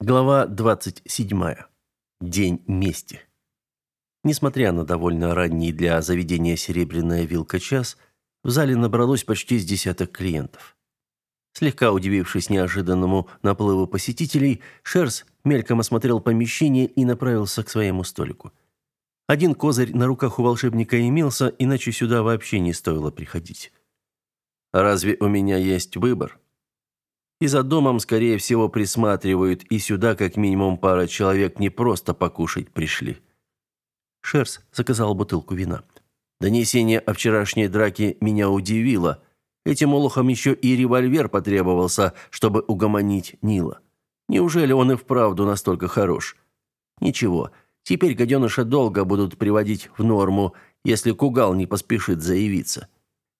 Глава 27. День мести. Несмотря на довольно ранний для заведения «Серебряная вилка» час, в зале набралось почти с десяток клиентов. Слегка удивившись неожиданному наплыву посетителей, Шерс мельком осмотрел помещение и направился к своему столику. Один козырь на руках у волшебника имелся, иначе сюда вообще не стоило приходить. «Разве у меня есть выбор?» И за домом, скорее всего, присматривают, и сюда как минимум пара человек не просто покушать пришли. Шерс заказал бутылку вина. Донесение о вчерашней драке меня удивило. Этим олухам еще и револьвер потребовался, чтобы угомонить Нила. Неужели он и вправду настолько хорош? Ничего, теперь гаденыша долго будут приводить в норму, если Кугал не поспешит заявиться.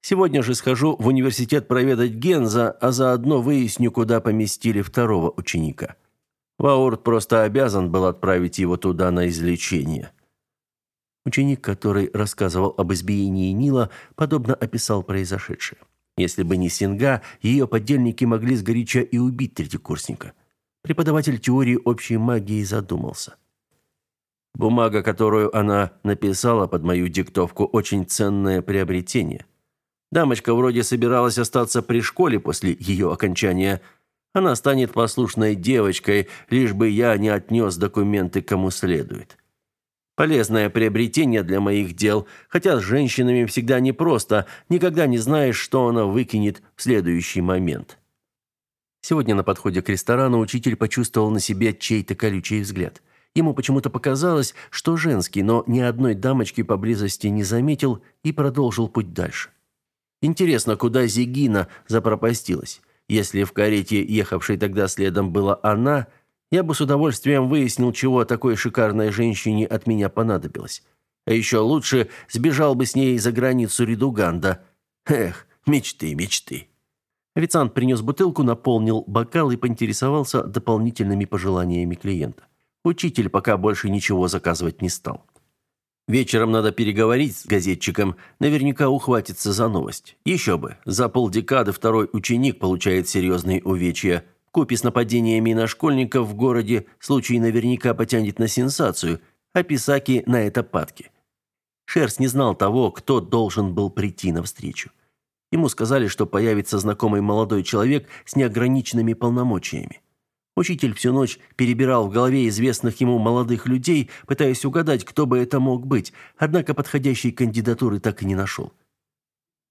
Сегодня же схожу в университет проведать Генза, а заодно выясню, куда поместили второго ученика. Ваурт просто обязан был отправить его туда на излечение. Ученик, который рассказывал об избиении Нила, подобно описал произошедшее. Если бы не Синга, ее подельники могли сгоряча и убить третьекурсника. Преподаватель теории общей магии задумался. Бумага, которую она написала под мою диктовку, очень ценное приобретение – Дамочка вроде собиралась остаться при школе после ее окончания. Она станет послушной девочкой, лишь бы я не отнес документы кому следует. Полезное приобретение для моих дел, хотя с женщинами всегда непросто, никогда не знаешь, что она выкинет в следующий момент. Сегодня на подходе к ресторану учитель почувствовал на себе чей-то колючий взгляд. Ему почему-то показалось, что женский, но ни одной дамочки поблизости не заметил и продолжил путь дальше. Интересно, куда Зигина запропастилась? Если в карете, ехавшей тогда следом, была она, я бы с удовольствием выяснил, чего такой шикарной женщине от меня понадобилось. А еще лучше сбежал бы с ней за границу Редуганда. Эх, мечты, мечты. Официант принес бутылку, наполнил бокал и поинтересовался дополнительными пожеланиями клиента. Учитель пока больше ничего заказывать не стал. Вечером надо переговорить с газетчиком, наверняка ухватится за новость. Еще бы, за полдекады второй ученик получает серьезные увечья. Купи с нападениями на школьников в городе, случай наверняка потянет на сенсацию, а Писаки на это падки. Шерс не знал того, кто должен был прийти навстречу. Ему сказали, что появится знакомый молодой человек с неограниченными полномочиями. Учитель всю ночь перебирал в голове известных ему молодых людей, пытаясь угадать, кто бы это мог быть, однако подходящей кандидатуры так и не нашел.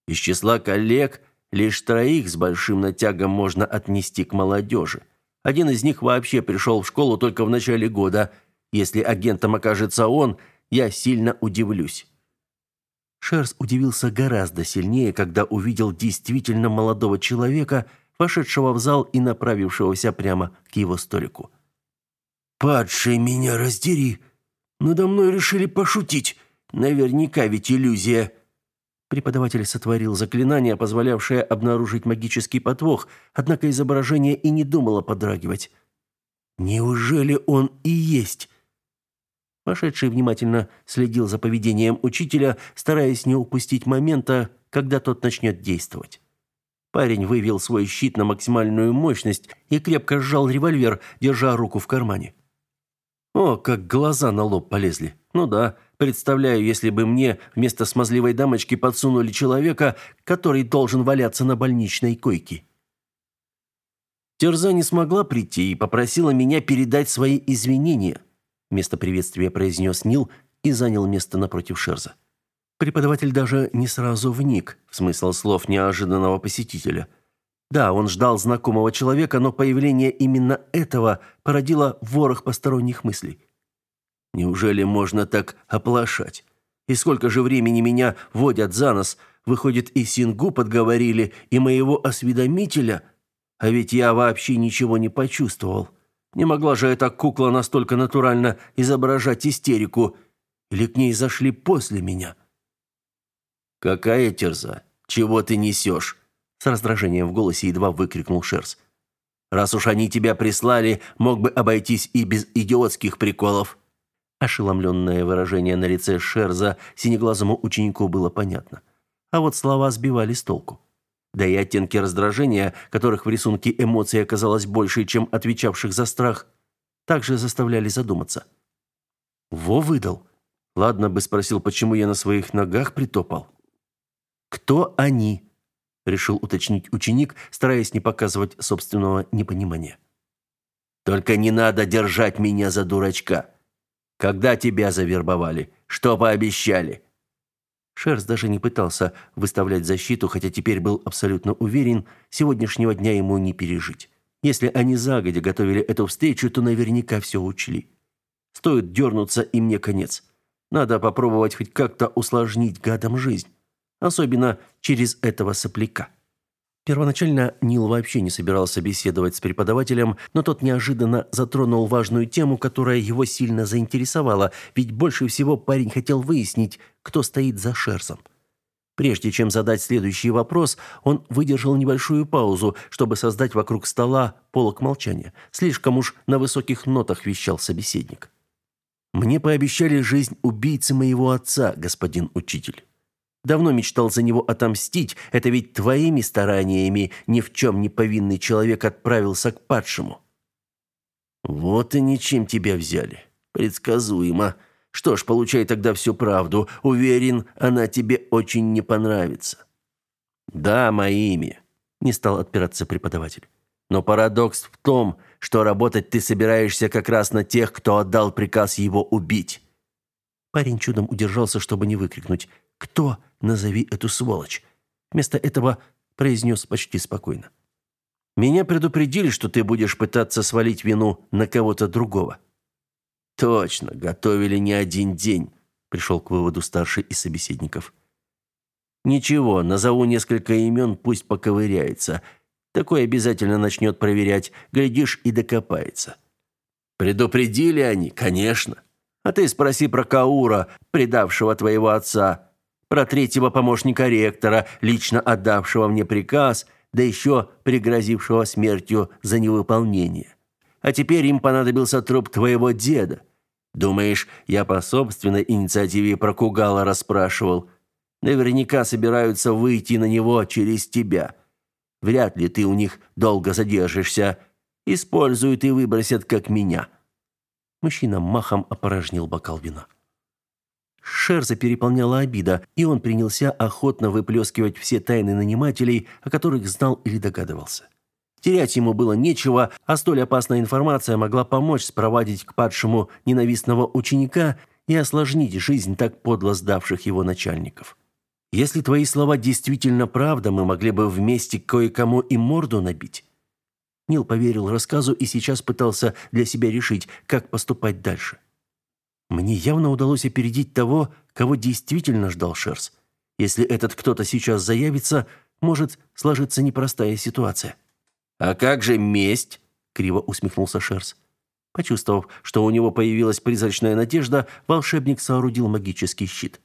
Из числа коллег лишь троих с большим натягом можно отнести к молодежи. Один из них вообще пришел в школу только в начале года. Если агентом окажется он, я сильно удивлюсь. Шерс удивился гораздо сильнее, когда увидел действительно молодого человека – вошедшего в зал и направившегося прямо к его столику. «Падший меня раздери! Надо мной решили пошутить! Наверняка ведь иллюзия!» Преподаватель сотворил заклинание, позволявшее обнаружить магический подвох, однако изображение и не думало подрагивать. «Неужели он и есть?» Вошедший внимательно следил за поведением учителя, стараясь не упустить момента, когда тот начнет действовать. Парень вывел свой щит на максимальную мощность и крепко сжал револьвер, держа руку в кармане. О, как глаза на лоб полезли. Ну да, представляю, если бы мне вместо смазливой дамочки подсунули человека, который должен валяться на больничной койке. Терза не смогла прийти и попросила меня передать свои извинения. Вместо приветствия произнес Нил и занял место напротив Шерза. Преподаватель даже не сразу вник в смысл слов неожиданного посетителя. Да, он ждал знакомого человека, но появление именно этого породило ворох посторонних мыслей. Неужели можно так оплошать? И сколько же времени меня водят за нос? Выходит, и Сингу подговорили, и моего осведомителя? А ведь я вообще ничего не почувствовал. Не могла же эта кукла настолько натурально изображать истерику. Или к ней зашли после меня?» «Какая терза? Чего ты несешь?» С раздражением в голосе едва выкрикнул Шерс. «Раз уж они тебя прислали, мог бы обойтись и без идиотских приколов». Ошеломленное выражение на лице Шерза синеглазому ученику было понятно. А вот слова сбивали с толку. Да и оттенки раздражения, которых в рисунке эмоций оказалось больше, чем отвечавших за страх, также заставляли задуматься. Во выдал. Ладно бы спросил, почему я на своих ногах притопал. Кто они? решил уточнить ученик, стараясь не показывать собственного непонимания. Только не надо держать меня за дурачка. Когда тебя завербовали? Что пообещали? Шерс даже не пытался выставлять защиту, хотя теперь был абсолютно уверен, сегодняшнего дня ему не пережить. Если они загодя готовили эту встречу, то наверняка все учли. Стоит дернуться, и мне конец. Надо попробовать хоть как-то усложнить гадам жизнь. Особенно через этого сопляка. Первоначально Нил вообще не собирался беседовать с преподавателем, но тот неожиданно затронул важную тему, которая его сильно заинтересовала, ведь больше всего парень хотел выяснить, кто стоит за Шерсом. Прежде чем задать следующий вопрос, он выдержал небольшую паузу, чтобы создать вокруг стола полог молчания. Слишком уж на высоких нотах вещал собеседник. «Мне пообещали жизнь убийцы моего отца, господин учитель». Давно мечтал за него отомстить. Это ведь твоими стараниями ни в чем не повинный человек отправился к падшему. Вот и ничем тебя взяли. Предсказуемо. Что ж, получай тогда всю правду. Уверен, она тебе очень не понравится. Да, моими. Не стал отпираться преподаватель. Но парадокс в том, что работать ты собираешься как раз на тех, кто отдал приказ его убить. Парень чудом удержался, чтобы не выкрикнуть: "Кто? Назови эту сволочь!" Вместо этого произнес почти спокойно: "Меня предупредили, что ты будешь пытаться свалить вину на кого-то другого". Точно, готовили не один день, пришел к выводу старший из собеседников. Ничего, назову несколько имен, пусть поковыряется. Такой обязательно начнет проверять, глядишь и докопается. Предупредили они, конечно. А ты спроси про Каура, предавшего твоего отца, про третьего помощника ректора, лично отдавшего мне приказ, да еще пригрозившего смертью за невыполнение. А теперь им понадобился труп твоего деда. Думаешь, я по собственной инициативе про Кугала расспрашивал? Наверняка собираются выйти на него через тебя. Вряд ли ты у них долго задержишься. Используют и выбросят, как меня. Мужчина махом опорожнил бокал вина. Шерза переполняла обида, и он принялся охотно выплескивать все тайны нанимателей, о которых знал или догадывался. Терять ему было нечего, а столь опасная информация могла помочь спровадить к падшему ненавистного ученика и осложнить жизнь так подло сдавших его начальников. Если твои слова действительно правда, мы могли бы вместе кое-кому и морду набить. Нил поверил рассказу и сейчас пытался для себя решить, как поступать дальше. Мне явно удалось опередить того, кого действительно ждал Шерс. Если этот кто-то сейчас заявится, может сложиться непростая ситуация. А как же месть? криво усмехнулся Шерс. Почувствовав, что у него появилась призрачная надежда, волшебник соорудил магический щит.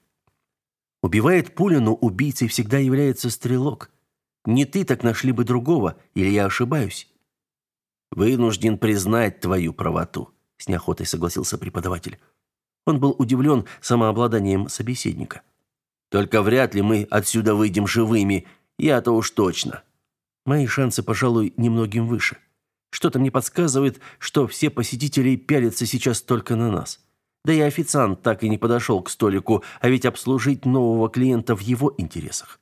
Убивает пуля, но убийцей всегда является стрелок. Не ты так нашли бы другого, или я ошибаюсь? Вынужден признать твою правоту, с неохотой согласился преподаватель. Он был удивлен самообладанием собеседника. Только вряд ли мы отсюда выйдем живыми, я-то уж точно. Мои шансы, пожалуй, немногим выше. Что-то мне подсказывает, что все посетители пялятся сейчас только на нас. Да и официант так и не подошел к столику, а ведь обслужить нового клиента в его интересах.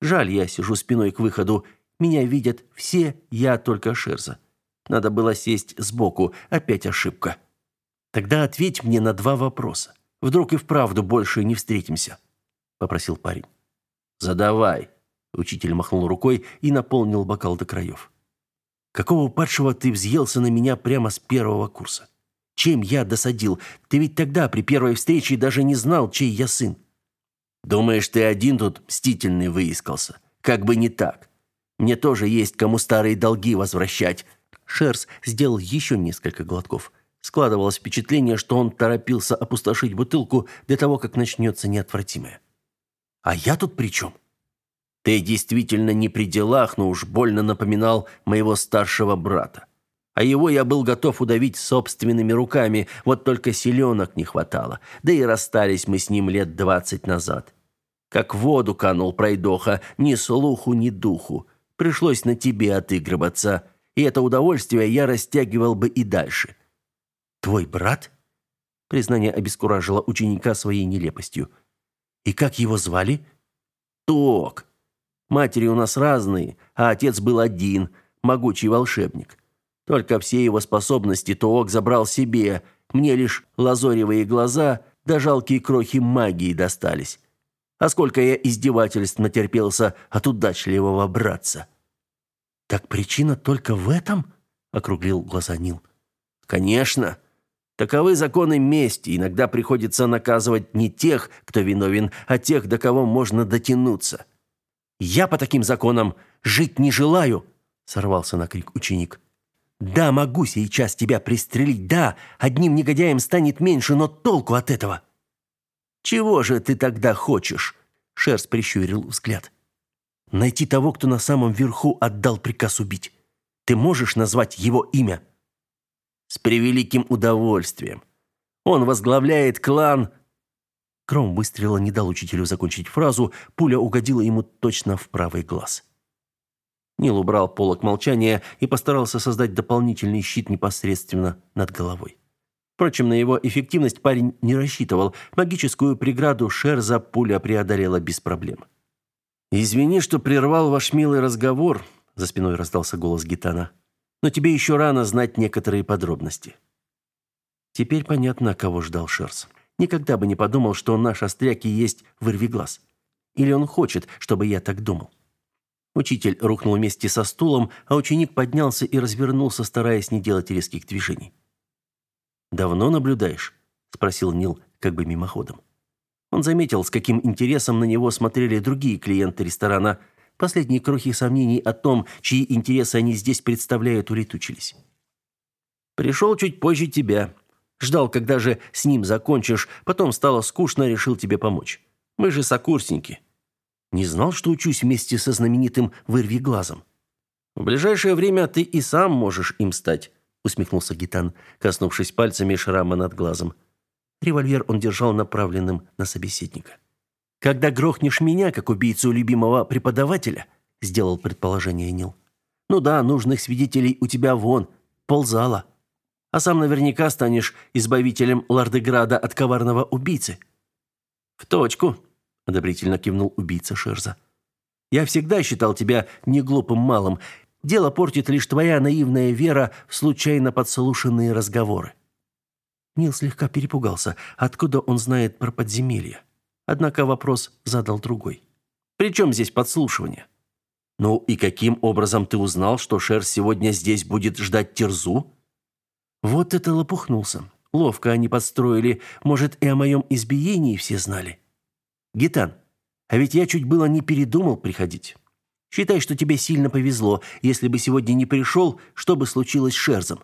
Жаль, я сижу спиной к выходу. Меня видят все, я только Шерза. Надо было сесть сбоку. Опять ошибка. Тогда ответь мне на два вопроса. Вдруг и вправду больше не встретимся, попросил парень. Задавай. Учитель махнул рукой и наполнил бокал до краев. Какого падшего ты взъелся на меня прямо с первого курса? Чем я досадил? Ты ведь тогда при первой встрече даже не знал, чей я сын. Думаешь, ты один тут мстительный выискался? Как бы не так. Мне тоже есть кому старые долги возвращать, Шерс сделал еще несколько глотков. Складывалось впечатление, что он торопился опустошить бутылку до того, как начнется неотвратимое. «А я тут при чем?» «Ты действительно не при делах, но уж больно напоминал моего старшего брата. А его я был готов удавить собственными руками, вот только силенок не хватало. Да и расстались мы с ним лет двадцать назад. Как в воду канул пройдоха, ни слуху, ни духу. Пришлось на тебе отыгрываться» и это удовольствие я растягивал бы и дальше. Твой брат? Признание обескуражило ученика своей нелепостью. И как его звали? Ток. Матери у нас разные, а отец был один, могучий волшебник. Только все его способности Тоок забрал себе. Мне лишь лазоревые глаза да жалкие крохи магии достались. А сколько я издевательств натерпелся от удачливого братца. Так причина только в этом? округлил глаза Нил. Конечно. Таковы законы мести. Иногда приходится наказывать не тех, кто виновен, а тех, до кого можно дотянуться. Я по таким законам жить не желаю, сорвался на крик ученик. Да, могу сейчас тебя пристрелить. Да, одним негодяем станет меньше, но толку от этого. Чего же ты тогда хочешь? Шерс прищурил взгляд. Найти того, кто на самом верху отдал приказ убить. Ты можешь назвать его имя? С превеликим удовольствием. Он возглавляет клан Кром выстрела не дал учителю закончить фразу, пуля угодила ему точно в правый глаз. Нил убрал полок молчания и постарался создать дополнительный щит непосредственно над головой. Впрочем, на его эффективность парень не рассчитывал. Магическую преграду Шерза пуля преодолела без проблем. «Извини, что прервал ваш милый разговор», — за спиной раздался голос Гитана. «Но тебе еще рано знать некоторые подробности». Теперь понятно, кого ждал Шерз. Никогда бы не подумал, что наш остряк и есть вырвиглаз. Или он хочет, чтобы я так думал. Учитель рухнул вместе со стулом, а ученик поднялся и развернулся, стараясь не делать резких движений. «Давно наблюдаешь?» – спросил Нил, как бы мимоходом. Он заметил, с каким интересом на него смотрели другие клиенты ресторана. Последние крохи сомнений о том, чьи интересы они здесь представляют, улетучились. «Пришел чуть позже тебя», Ждал, когда же с ним закончишь, потом стало скучно, решил тебе помочь. Мы же сокурсники. Не знал, что учусь вместе со знаменитым Вырвиглазом. В ближайшее время ты и сам можешь им стать, усмехнулся Гитан, коснувшись пальцами шрама над глазом. Револьвер он держал направленным на собеседника. Когда грохнешь меня, как убийцу любимого преподавателя, сделал предположение Нил. Ну да, нужных свидетелей у тебя вон, ползала а сам наверняка станешь избавителем Лардеграда от коварного убийцы. В точку, одобрительно кивнул убийца Шерза. Я всегда считал тебя неглупым малым. Дело портит лишь твоя наивная вера в случайно подслушанные разговоры. Нил слегка перепугался, откуда он знает про подземелье. Однако вопрос задал другой. «При чем здесь подслушивание?» «Ну и каким образом ты узнал, что Шер сегодня здесь будет ждать Терзу?» Вот это лопухнулся. Ловко они подстроили. Может, и о моем избиении все знали. Гитан, а ведь я чуть было не передумал приходить. Считай, что тебе сильно повезло. Если бы сегодня не пришел, что бы случилось с Шерзом?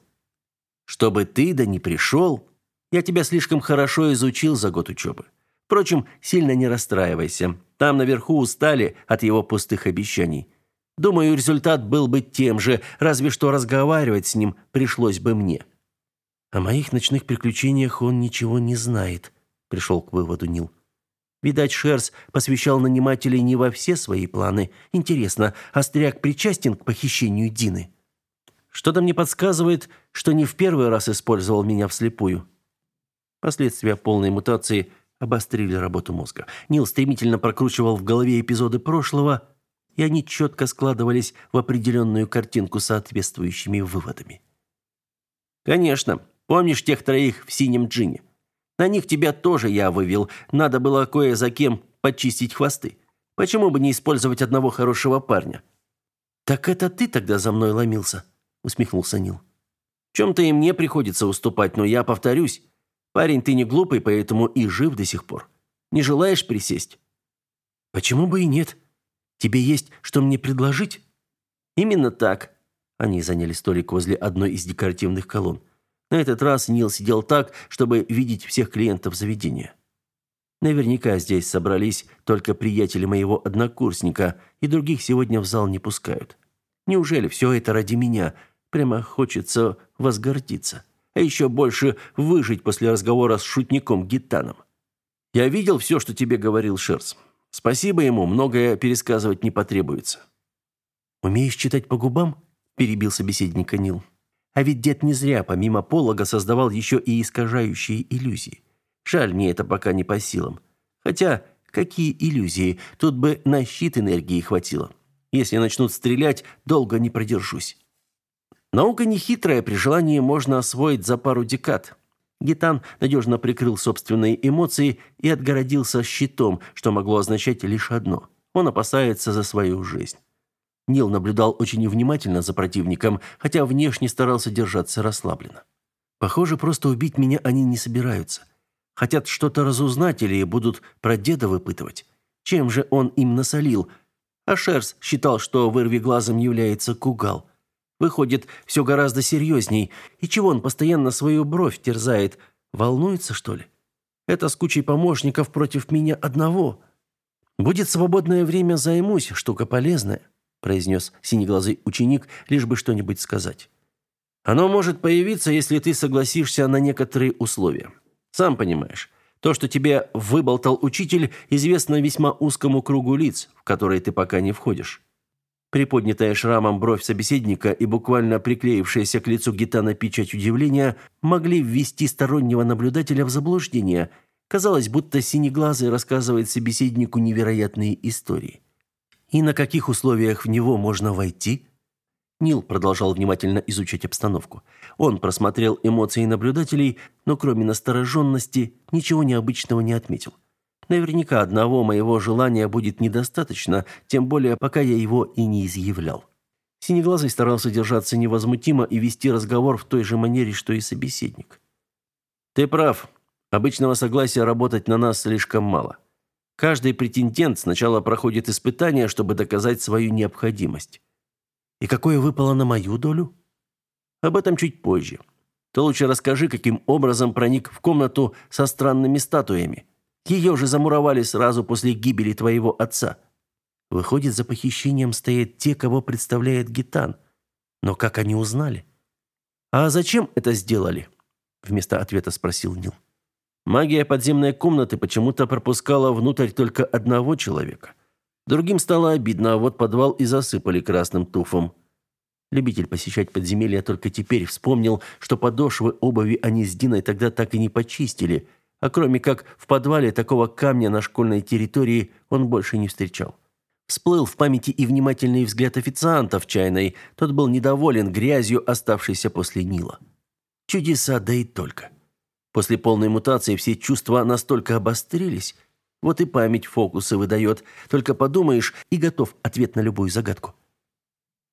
Чтобы ты да не пришел? Я тебя слишком хорошо изучил за год учебы. Впрочем, сильно не расстраивайся. Там наверху устали от его пустых обещаний. Думаю, результат был бы тем же, разве что разговаривать с ним пришлось бы мне. О моих ночных приключениях он ничего не знает, пришел к выводу Нил. Видать, Шерс посвящал нанимателей не во все свои планы. Интересно, Остряк причастен к похищению Дины? Что-то мне подсказывает, что не в первый раз использовал меня вслепую. Последствия полной мутации обострили работу мозга. Нил стремительно прокручивал в голове эпизоды прошлого, и они четко складывались в определенную картинку соответствующими выводами. Конечно, Помнишь тех троих в синем джине? На них тебя тоже я вывел. Надо было кое за кем почистить хвосты. Почему бы не использовать одного хорошего парня? Так это ты тогда за мной ломился, усмехнулся Нил. В чем-то и мне приходится уступать, но я повторюсь. Парень, ты не глупый, поэтому и жив до сих пор. Не желаешь присесть? Почему бы и нет? Тебе есть что мне предложить? Именно так. Они заняли столик возле одной из декоративных колонн. На этот раз Нил сидел так, чтобы видеть всех клиентов заведения. Наверняка здесь собрались только приятели моего однокурсника, и других сегодня в зал не пускают. Неужели все это ради меня? Прямо хочется возгордиться. А еще больше выжить после разговора с шутником Гитаном. Я видел все, что тебе говорил Шерс. Спасибо ему, многое пересказывать не потребуется. «Умеешь читать по губам?» – перебил собеседника Нил. А ведь дед не зря помимо полога создавал еще и искажающие иллюзии. Жаль, мне это пока не по силам. Хотя, какие иллюзии? Тут бы на щит энергии хватило. Если начнут стрелять, долго не продержусь. Наука нехитрая, при желании можно освоить за пару декад. Гитан надежно прикрыл собственные эмоции и отгородился щитом, что могло означать лишь одно. Он опасается за свою жизнь. Нил наблюдал очень внимательно за противником, хотя внешне старался держаться расслабленно. Похоже, просто убить меня они не собираются. Хотят что-то разузнать или будут про деда выпытывать. Чем же он им насолил? А Шерс считал, что вырви глазом является Кугал. Выходит, все гораздо серьезней. И чего он постоянно свою бровь терзает? Волнуется, что ли? Это с кучей помощников против меня одного. Будет свободное время, займусь, штука полезная, произнес синеглазый ученик, лишь бы что-нибудь сказать. Оно может появиться, если ты согласишься на некоторые условия. Сам понимаешь, то, что тебе выболтал учитель, известно весьма узкому кругу лиц, в которые ты пока не входишь. Приподнятая шрамом бровь собеседника и буквально приклеившаяся к лицу гитана печать удивления могли ввести стороннего наблюдателя в заблуждение. Казалось, будто синеглазый рассказывает собеседнику невероятные истории. И на каких условиях в него можно войти? Нил продолжал внимательно изучать обстановку. Он просмотрел эмоции наблюдателей, но кроме настороженности ничего необычного не отметил. Наверняка одного моего желания будет недостаточно, тем более пока я его и не изъявлял. Синеглазый старался держаться невозмутимо и вести разговор в той же манере, что и собеседник. Ты прав. Обычного согласия работать на нас слишком мало. Каждый претендент сначала проходит испытание, чтобы доказать свою необходимость. И какое выпало на мою долю? Об этом чуть позже. Ты лучше расскажи, каким образом проник в комнату со странными статуями. Ее же замуровали сразу после гибели твоего отца. Выходит, за похищением стоят те, кого представляет Гитан. Но как они узнали? А зачем это сделали? Вместо ответа спросил Нил. Магия подземной комнаты почему-то пропускала внутрь только одного человека. Другим стало обидно, а вот подвал и засыпали красным туфом. Любитель посещать подземелья только теперь вспомнил, что подошвы обуви они с Диной тогда так и не почистили – а кроме как в подвале такого камня на школьной территории он больше не встречал. Всплыл в памяти и внимательный взгляд официанта в чайной. Тот был недоволен грязью, оставшейся после Нила. Чудеса, да и только. После полной мутации все чувства настолько обострились. Вот и память фокусы выдает. Только подумаешь, и готов ответ на любую загадку.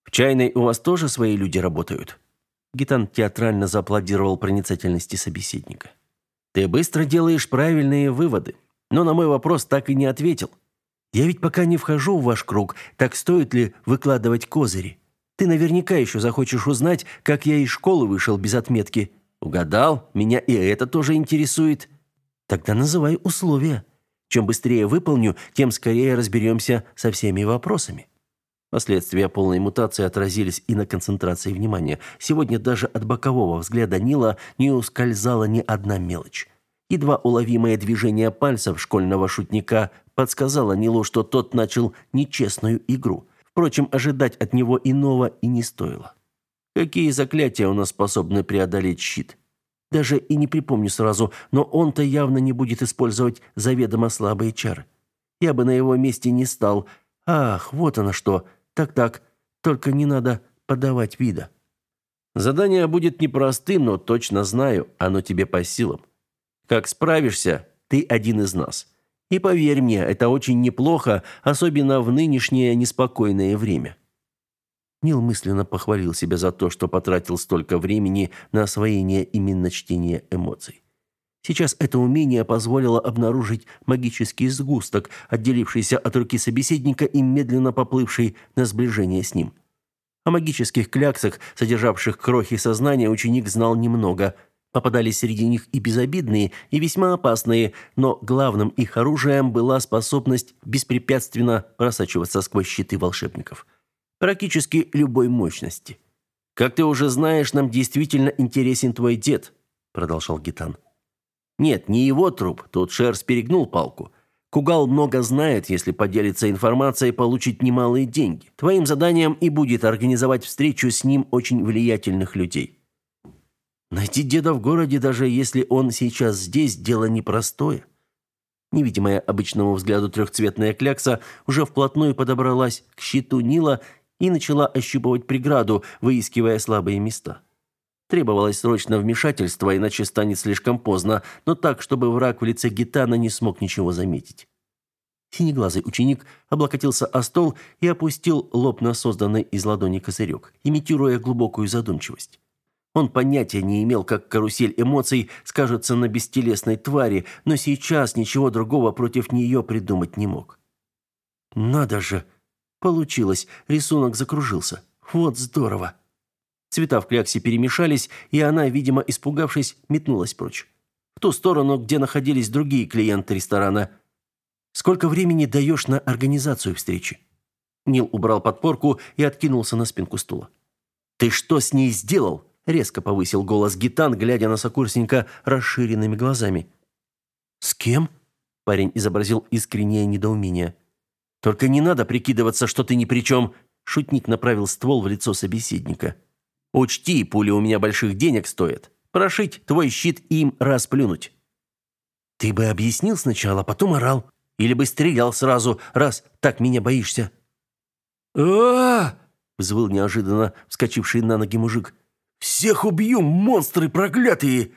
«В чайной у вас тоже свои люди работают?» Гитан театрально зааплодировал проницательности собеседника. Ты быстро делаешь правильные выводы, но на мой вопрос так и не ответил. Я ведь пока не вхожу в ваш круг, так стоит ли выкладывать козыри? Ты наверняка еще захочешь узнать, как я из школы вышел без отметки. Угадал? Меня и это тоже интересует. Тогда называй условия. Чем быстрее выполню, тем скорее разберемся со всеми вопросами. Последствия полной мутации отразились и на концентрации внимания. Сегодня даже от бокового взгляда Нила не ускользала ни одна мелочь. Едва уловимое движение пальцев школьного шутника подсказало Нилу, что тот начал нечестную игру. Впрочем, ожидать от него иного и не стоило. Какие заклятия у нас способны преодолеть щит? Даже и не припомню сразу, но он-то явно не будет использовать заведомо слабые чары. Я бы на его месте не стал. Ах, вот оно что. Так-так, только не надо подавать вида. Задание будет непростым, но точно знаю, оно тебе по силам. Как справишься, ты один из нас. И поверь мне, это очень неплохо, особенно в нынешнее неспокойное время. Нил мысленно похвалил себя за то, что потратил столько времени на освоение именно чтения эмоций. Сейчас это умение позволило обнаружить магический сгусток, отделившийся от руки собеседника и медленно поплывший на сближение с ним. О магических кляксах, содержавших крохи сознания, ученик знал немного. Попадались среди них и безобидные, и весьма опасные, но главным их оружием была способность беспрепятственно просачиваться сквозь щиты волшебников. Практически любой мощности. «Как ты уже знаешь, нам действительно интересен твой дед», — продолжал Гитан. Нет, не его труп, тут Шерс перегнул палку. Кугал много знает, если поделиться информацией, получит немалые деньги. Твоим заданием и будет организовать встречу с ним очень влиятельных людей. Найти деда в городе, даже если он сейчас здесь, дело непростое. Невидимая обычному взгляду трехцветная клякса уже вплотную подобралась к щиту Нила и начала ощупывать преграду, выискивая слабые места. Требовалось срочно вмешательство, иначе станет слишком поздно, но так, чтобы враг в лице Гитана не смог ничего заметить. Синеглазый ученик облокотился о стол и опустил лоб на созданный из ладони козырек, имитируя глубокую задумчивость. Он понятия не имел, как карусель эмоций скажется на бестелесной твари, но сейчас ничего другого против нее придумать не мог. «Надо же!» Получилось, рисунок закружился. Вот здорово. Цвета в кляксе перемешались, и она, видимо, испугавшись, метнулась прочь. В ту сторону, где находились другие клиенты ресторана. «Сколько времени даешь на организацию встречи?» Нил убрал подпорку и откинулся на спинку стула. «Ты что с ней сделал?» резко повысил голос Гитан, глядя на сокурсника расширенными глазами. С кем? Парень изобразил искреннее недоумение. Только не надо прикидываться, что ты ни при чем!» Шутник направил ствол в лицо собеседника. Учти, пули у меня больших денег стоят. Прошить твой щит им расплюнуть. Ты бы объяснил сначала, потом орал, или бы стрелял сразу, раз так меня боишься. А! -а, -а взвыл неожиданно вскочивший на ноги мужик. «Всех убью, монстры проклятые!»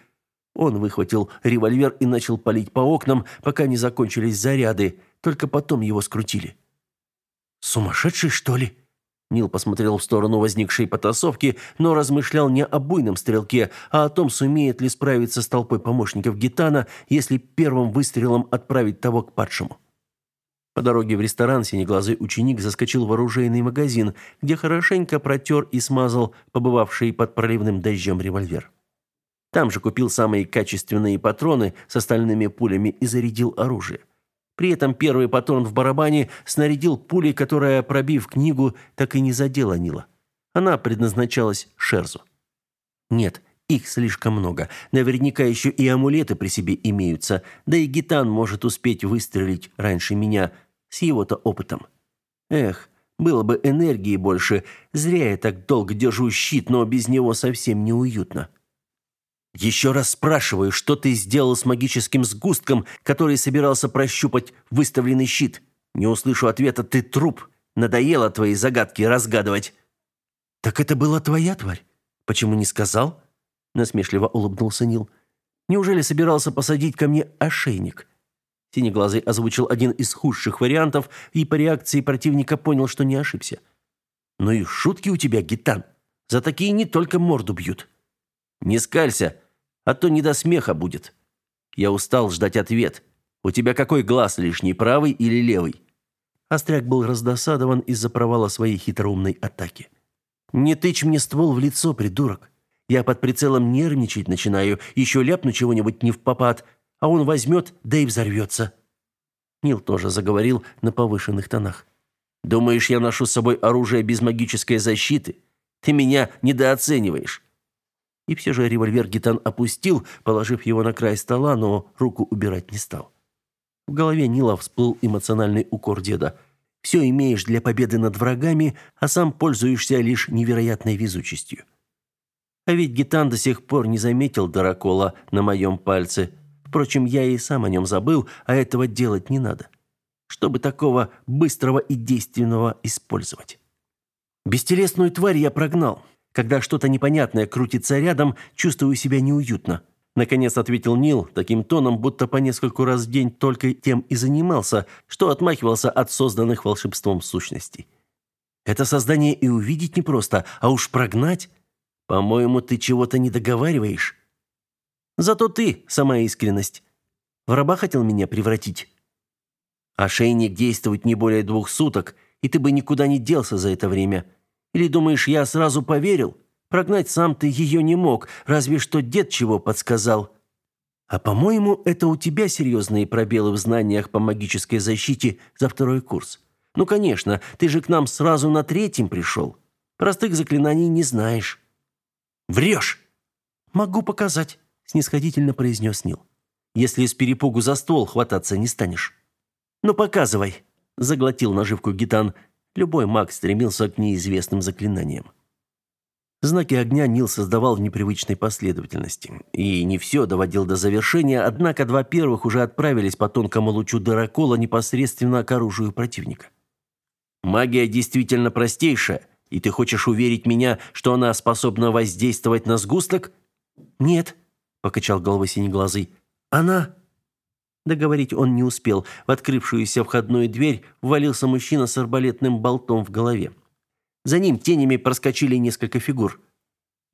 Он выхватил револьвер и начал палить по окнам, пока не закончились заряды, только потом его скрутили. «Сумасшедший, что ли?» Нил посмотрел в сторону возникшей потасовки, но размышлял не о буйном стрелке, а о том, сумеет ли справиться с толпой помощников Гитана, если первым выстрелом отправить того к падшему. По дороге в ресторан синеглазый ученик заскочил в оружейный магазин, где хорошенько протер и смазал побывавший под проливным дождем револьвер. Там же купил самые качественные патроны с остальными пулями и зарядил оружие. При этом первый патрон в барабане снарядил пулей, которая, пробив книгу, так и не задела Нила. Она предназначалась Шерзу. Нет, их слишком много. Наверняка еще и амулеты при себе имеются, да и Гитан может успеть выстрелить раньше меня – с его-то опытом. Эх, было бы энергии больше. Зря я так долго держу щит, но без него совсем неуютно. Еще раз спрашиваю, что ты сделал с магическим сгустком, который собирался прощупать выставленный щит? Не услышу ответа «ты труп». Надоело твои загадки разгадывать. Так это была твоя тварь? Почему не сказал? Насмешливо улыбнулся Нил. Неужели собирался посадить ко мне ошейник? Синеглазый озвучил один из худших вариантов и по реакции противника понял, что не ошибся. «Ну и шутки у тебя, гитан. За такие не только морду бьют». «Не скалься, а то не до смеха будет. Я устал ждать ответ. У тебя какой глаз лишний, правый или левый?» Остряк был раздосадован из-за провала своей хитроумной атаки. «Не тычь мне ствол в лицо, придурок. Я под прицелом нервничать начинаю, еще ляпну чего-нибудь не в попад, а он возьмет, да и взорвется». Нил тоже заговорил на повышенных тонах. «Думаешь, я ношу с собой оружие без магической защиты? Ты меня недооцениваешь». И все же револьвер Гитан опустил, положив его на край стола, но руку убирать не стал. В голове Нила всплыл эмоциональный укор деда. «Все имеешь для победы над врагами, а сам пользуешься лишь невероятной везучестью». А ведь Гитан до сих пор не заметил дырокола на моем пальце – Впрочем, я и сам о нем забыл, а этого делать не надо. Чтобы такого быстрого и действенного использовать. Бестелесную тварь я прогнал. Когда что-то непонятное крутится рядом, чувствую себя неуютно. Наконец ответил Нил таким тоном, будто по нескольку раз в день только тем и занимался, что отмахивался от созданных волшебством сущностей. Это создание и увидеть непросто, а уж прогнать? По-моему, ты чего-то не договариваешь. Зато ты, сама искренность. В раба хотел меня превратить. Ошейник действует не более двух суток, и ты бы никуда не делся за это время. Или думаешь, я сразу поверил? Прогнать сам ты ее не мог, разве что дед чего подсказал. А по-моему, это у тебя серьезные пробелы в знаниях по магической защите за второй курс. Ну, конечно, ты же к нам сразу на третьем пришел. Простых заклинаний не знаешь. Врешь. Могу показать снисходительно произнес Нил. Если из перепугу за ствол хвататься не станешь. Ну показывай, заглотил наживку гитан. Любой маг стремился к неизвестным заклинаниям. Знаки огня Нил создавал в непривычной последовательности. И не все доводил до завершения, однако два первых уже отправились по тонкому лучу дырокола непосредственно к оружию противника. «Магия действительно простейшая, и ты хочешь уверить меня, что она способна воздействовать на сгусток?» «Нет», — покачал головой синеглазый. «Она...» Договорить он не успел. В открывшуюся входную дверь ввалился мужчина с арбалетным болтом в голове. За ним тенями проскочили несколько фигур.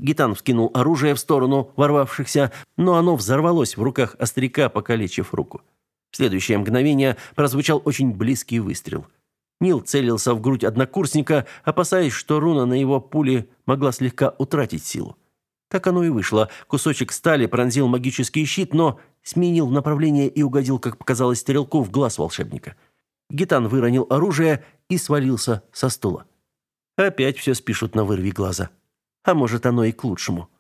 Гитан вскинул оружие в сторону ворвавшихся, но оно взорвалось в руках остряка, покалечив руку. В следующее мгновение прозвучал очень близкий выстрел. Нил целился в грудь однокурсника, опасаясь, что руна на его пуле могла слегка утратить силу. Так оно и вышло. Кусочек стали пронзил магический щит, но сменил направление и угодил, как показалось стрелку, в глаз волшебника. Гитан выронил оружие и свалился со стула. Опять все спишут на вырви глаза. А может, оно и к лучшему.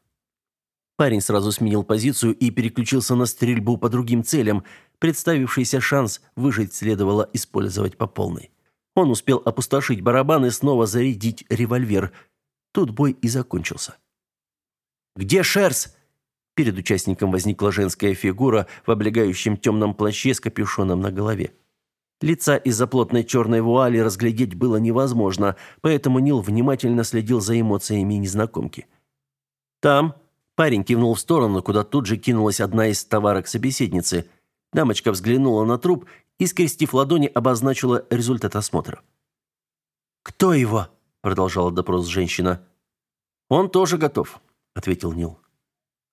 Парень сразу сменил позицию и переключился на стрельбу по другим целям. Представившийся шанс выжить следовало использовать по полной. Он успел опустошить барабан и снова зарядить револьвер. Тут бой и закончился. «Где Шерс?» Перед участником возникла женская фигура в облегающем темном плаще с капюшоном на голове. Лица из-за плотной черной вуали разглядеть было невозможно, поэтому Нил внимательно следил за эмоциями незнакомки. «Там», – парень кивнул в сторону, куда тут же кинулась одна из товарок собеседницы. Дамочка взглянула на труп и, скрестив ладони, обозначила результат осмотра. «Кто его?» – продолжала допрос женщина. «Он тоже готов», – ответил Нил.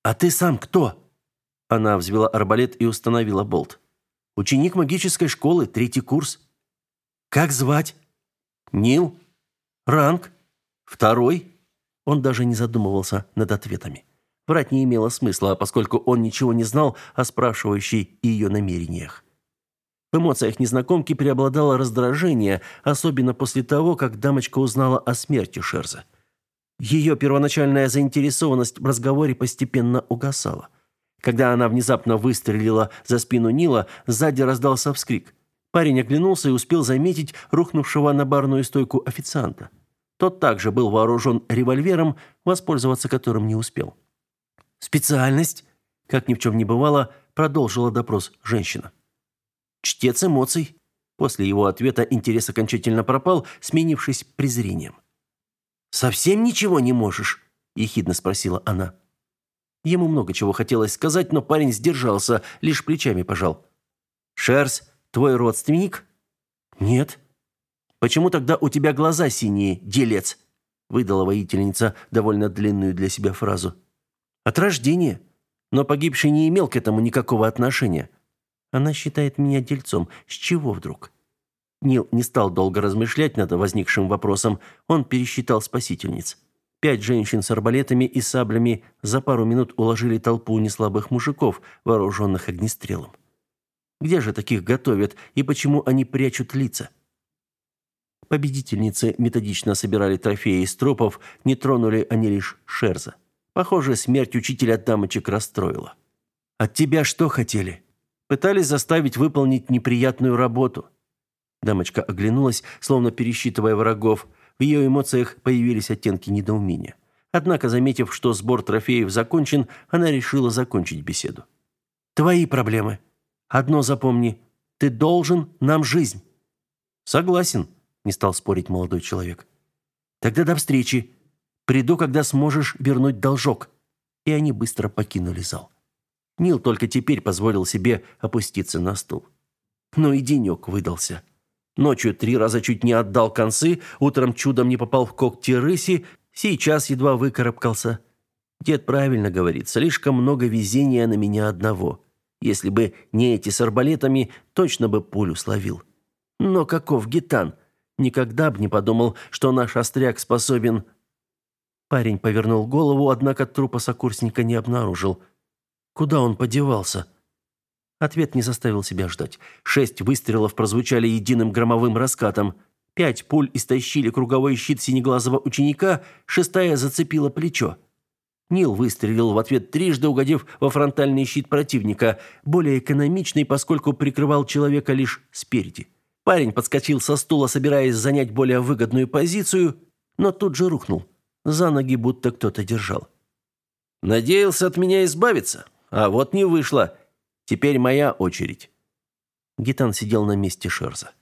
«А ты сам кто?» Она взвела арбалет и установила болт. Ученик магической школы, третий курс. Как звать? Нил. Ранг? Второй. Он даже не задумывался над ответами. Врать не имело смысла, поскольку он ничего не знал о спрашивающей и ее намерениях. В эмоциях незнакомки преобладало раздражение, особенно после того, как дамочка узнала о смерти Шерза. Ее первоначальная заинтересованность в разговоре постепенно угасала. Когда она внезапно выстрелила за спину Нила, сзади раздался вскрик. Парень оглянулся и успел заметить рухнувшего на барную стойку официанта. Тот также был вооружен револьвером, воспользоваться которым не успел. «Специальность?» Как ни в чем не бывало, продолжила допрос женщина. «Чтец эмоций». После его ответа интерес окончательно пропал, сменившись презрением. «Совсем ничего не можешь?» – ехидно спросила она. Ему много чего хотелось сказать, но парень сдержался, лишь плечами пожал. «Шерс, твой родственник?» «Нет». «Почему тогда у тебя глаза синие, делец?» выдала воительница довольно длинную для себя фразу. «От рождения. Но погибший не имел к этому никакого отношения. Она считает меня дельцом. С чего вдруг?» Нил не стал долго размышлять над возникшим вопросом. Он пересчитал спасительниц. Пять женщин с арбалетами и саблями за пару минут уложили толпу неслабых мужиков, вооруженных огнестрелом. Где же таких готовят и почему они прячут лица? Победительницы методично собирали трофеи из трупов, не тронули они лишь Шерза. Похоже, смерть учителя дамочек расстроила. «От тебя что хотели?» «Пытались заставить выполнить неприятную работу». Дамочка оглянулась, словно пересчитывая врагов – в ее эмоциях появились оттенки недоумения. Однако, заметив, что сбор трофеев закончен, она решила закончить беседу. «Твои проблемы. Одно запомни. Ты должен нам жизнь». «Согласен», — не стал спорить молодой человек. «Тогда до встречи. Приду, когда сможешь вернуть должок». И они быстро покинули зал. Нил только теперь позволил себе опуститься на стул. Но и денек выдался. Ночью три раза чуть не отдал концы, утром чудом не попал в когти рыси, сейчас едва выкарабкался. Дед правильно говорит, слишком много везения на меня одного. Если бы не эти с арбалетами, точно бы пулю словил. Но каков гитан? Никогда бы не подумал, что наш остряк способен... Парень повернул голову, однако трупа сокурсника не обнаружил. Куда он подевался? — Ответ не заставил себя ждать. Шесть выстрелов прозвучали единым громовым раскатом. Пять пуль истощили круговой щит синеглазого ученика, шестая зацепила плечо. Нил выстрелил в ответ трижды, угодив во фронтальный щит противника, более экономичный, поскольку прикрывал человека лишь спереди. Парень подскочил со стула, собираясь занять более выгодную позицию, но тут же рухнул. За ноги будто кто-то держал. Надеялся от меня избавиться, а вот не вышло. Теперь моя очередь. Гитан сидел на месте Шерза.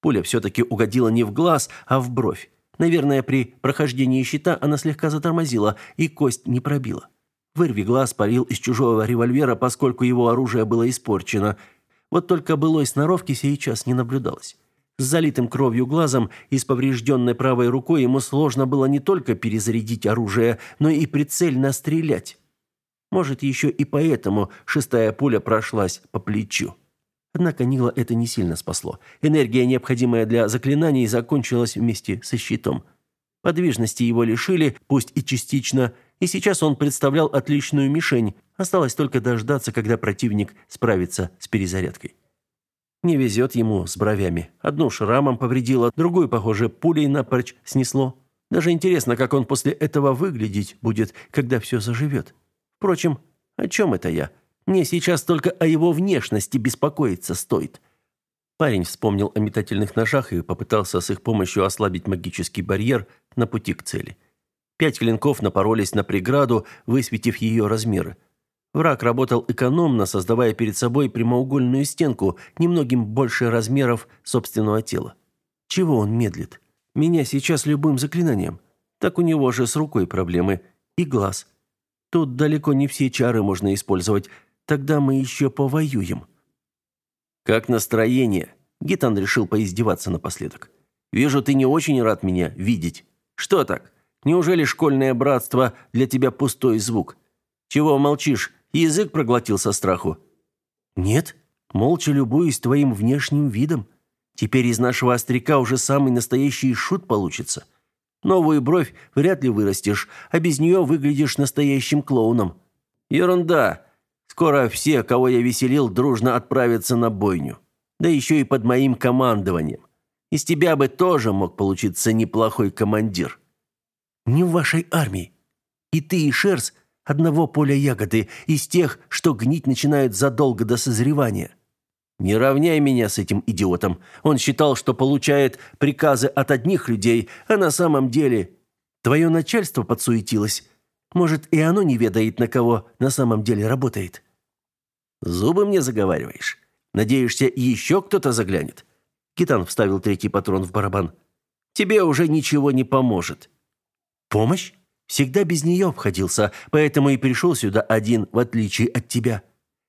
Пуля все-таки угодила не в глаз, а в бровь. Наверное, при прохождении щита она слегка затормозила, и кость не пробила. Вырви глаз парил из чужого револьвера, поскольку его оружие было испорчено. Вот только былой сноровки сейчас не наблюдалось. С залитым кровью глазом и с поврежденной правой рукой ему сложно было не только перезарядить оружие, но и прицельно стрелять. Может, еще и поэтому шестая пуля прошлась по плечу. Однако Нила это не сильно спасло. Энергия, необходимая для заклинаний, закончилась вместе со щитом. Подвижности его лишили, пусть и частично, и сейчас он представлял отличную мишень. Осталось только дождаться, когда противник справится с перезарядкой. Не везет ему с бровями. Одну шрамом повредило, другую, похоже, пулей напрочь снесло. Даже интересно, как он после этого выглядеть будет, когда все заживет. Впрочем, о чем это я? Мне сейчас только о его внешности беспокоиться стоит. Парень вспомнил о метательных ножах и попытался с их помощью ослабить магический барьер на пути к цели. Пять клинков напоролись на преграду, высветив ее размеры. Враг работал экономно, создавая перед собой прямоугольную стенку, немногим больше размеров собственного тела. Чего он медлит? Меня сейчас любым заклинанием. Так у него же с рукой проблемы. И глаз. Тут далеко не все чары можно использовать. Тогда мы еще повоюем. Как настроение? Гитан решил поиздеваться напоследок. Вижу, ты не очень рад меня видеть. Что так? Неужели школьное братство для тебя пустой звук? Чего молчишь? Язык проглотил со страху. Нет, молча любуюсь твоим внешним видом. Теперь из нашего остряка уже самый настоящий шут получится. Новую бровь вряд ли вырастешь, а без нее выглядишь настоящим клоуном. Ерунда. Скоро все, кого я веселил, дружно отправятся на бойню. Да еще и под моим командованием. Из тебя бы тоже мог получиться неплохой командир. Не в вашей армии. И ты, и Шерс одного поля ягоды, из тех, что гнить начинают задолго до созревания. Не равняй меня с этим идиотом. Он считал, что получает приказы от одних людей, а на самом деле твое начальство подсуетилось. Может, и оно не ведает, на кого на самом деле работает. Зубы мне заговариваешь. Надеешься, еще кто-то заглянет? Китан вставил третий патрон в барабан. Тебе уже ничего не поможет. Помощь? Всегда без нее обходился, поэтому и пришел сюда один, в отличие от тебя.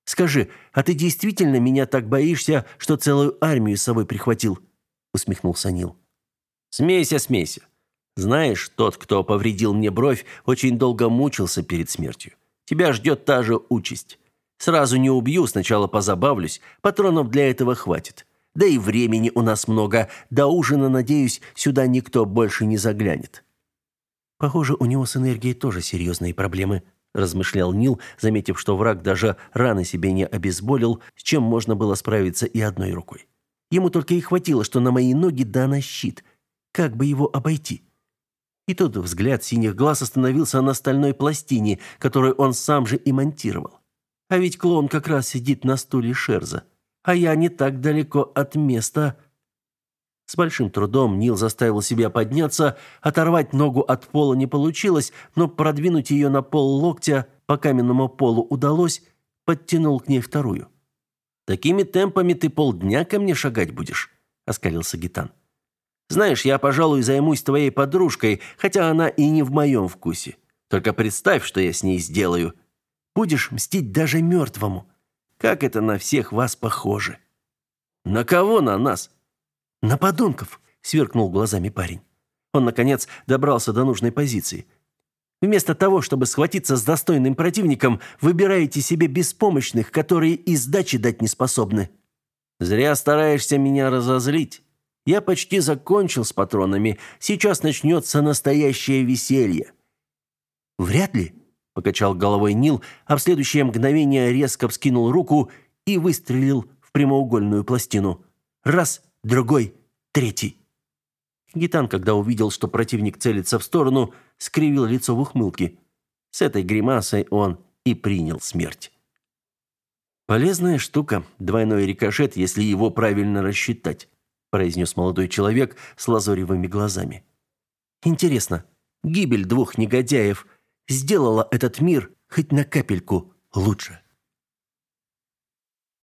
Скажи, а ты действительно меня так боишься, что целую армию с собой прихватил?» усмехнулся Нил. «Смейся, смейся. Знаешь, тот, кто повредил мне бровь, очень долго мучился перед смертью. Тебя ждет та же участь. Сразу не убью, сначала позабавлюсь, патронов для этого хватит. Да и времени у нас много, до ужина, надеюсь, сюда никто больше не заглянет». «Похоже, у него с энергией тоже серьезные проблемы», размышлял Нил, заметив, что враг даже раны себе не обезболил, с чем можно было справиться и одной рукой. Ему только и хватило, что на мои ноги да на щит. Как бы его обойти? И тут взгляд синих глаз остановился на стальной пластине, которую он сам же и монтировал. А ведь клоун как раз сидит на стуле Шерза. А я не так далеко от места, с большим трудом Нил заставил себя подняться, оторвать ногу от пола не получилось, но продвинуть ее на пол локтя по каменному полу удалось, подтянул к ней вторую. «Такими темпами ты полдня ко мне шагать будешь», — оскалился Гитан. «Знаешь, я, пожалуй, займусь твоей подружкой, хотя она и не в моем вкусе. Только представь, что я с ней сделаю. Будешь мстить даже мертвому. Как это на всех вас похоже?» «На кого на нас?» «На подонков!» – сверкнул глазами парень. Он, наконец, добрался до нужной позиции. «Вместо того, чтобы схватиться с достойным противником, выбираете себе беспомощных, которые и сдачи дать не способны». «Зря стараешься меня разозлить. Я почти закончил с патронами. Сейчас начнется настоящее веселье». «Вряд ли», – покачал головой Нил, а в следующее мгновение резко вскинул руку и выстрелил в прямоугольную пластину. «Раз!» Другой, третий. Гитан, когда увидел, что противник целится в сторону, скривил лицо в ухмылке. С этой гримасой он и принял смерть. Полезная штука, двойной рикошет, если его правильно рассчитать, произнес молодой человек с лазоревыми глазами. Интересно, Гибель двух негодяев сделала этот мир хоть на капельку лучше.